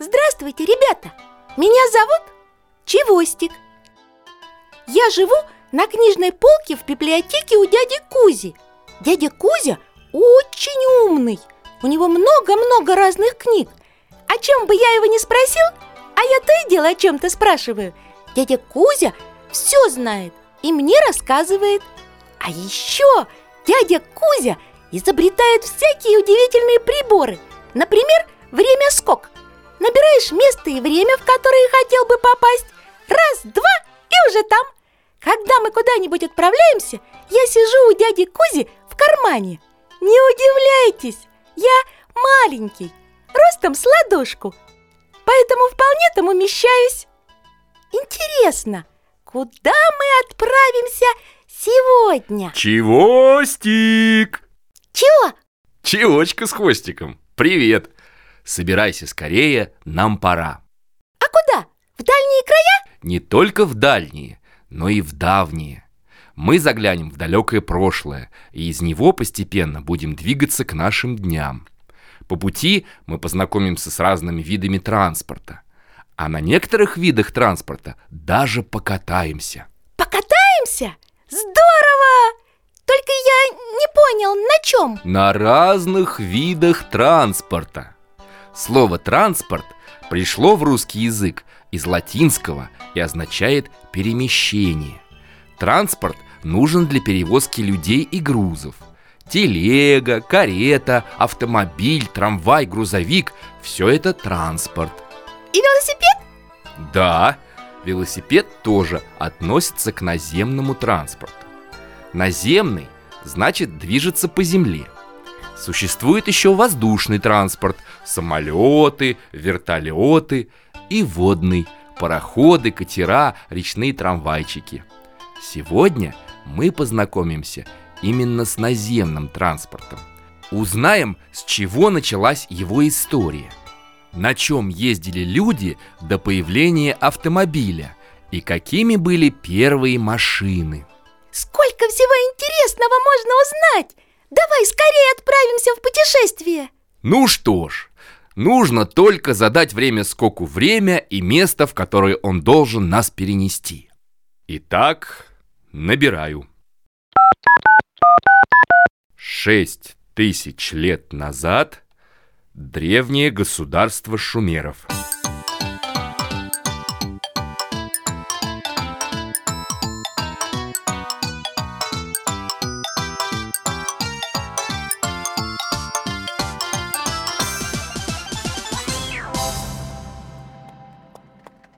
Здравствуйте, ребята! Меня зовут Чевостик. Я живу на книжной полке в библиотеке у дяди Кузи. Дядя Кузя очень умный. У него много-много разных книг. О чем бы я его не спросил, а я то и дело о чем-то спрашиваю. Дядя Кузя все знает и мне рассказывает. А еще дядя Кузя изобретает всякие удивительные приборы. Например, время скок. Набираешь место и время, в которое хотел бы попасть. Раз, два и уже там. Когда мы куда-нибудь отправляемся, я сижу у дяди Кузи в кармане. Не удивляйтесь, я маленький, ростом с ладошку, поэтому вполне там умещаюсь. Интересно, куда мы отправимся сегодня? Чевостик! Чего? Чевочка с хвостиком. Привет! Собирайся скорее, нам пора. А куда? В дальние края? Не только в дальние, но и в давние. Мы заглянем в далекое прошлое, и из него постепенно будем двигаться к нашим дням. По пути мы познакомимся с разными видами транспорта. А на некоторых видах транспорта даже покатаемся. Покатаемся? Здорово! Только я не понял, на чем? На разных видах транспорта. Слово «транспорт» пришло в русский язык из латинского и означает «перемещение». Транспорт нужен для перевозки людей и грузов. Телега, карета, автомобиль, трамвай, грузовик – все это транспорт. И велосипед? Да, велосипед тоже относится к наземному транспорту. Наземный значит движется по земле. Существует еще воздушный транспорт, самолеты, вертолеты и водный, пароходы, катера, речные трамвайчики. Сегодня мы познакомимся именно с наземным транспортом. Узнаем, с чего началась его история. На чем ездили люди до появления автомобиля и какими были первые машины. Сколько всего интересного можно узнать! Давай скорее отправимся в путешествие! Ну что ж, нужно только задать время скоку время и место, в которое он должен нас перенести. Итак, набираю. Шесть тысяч лет назад древнее государство шумеров –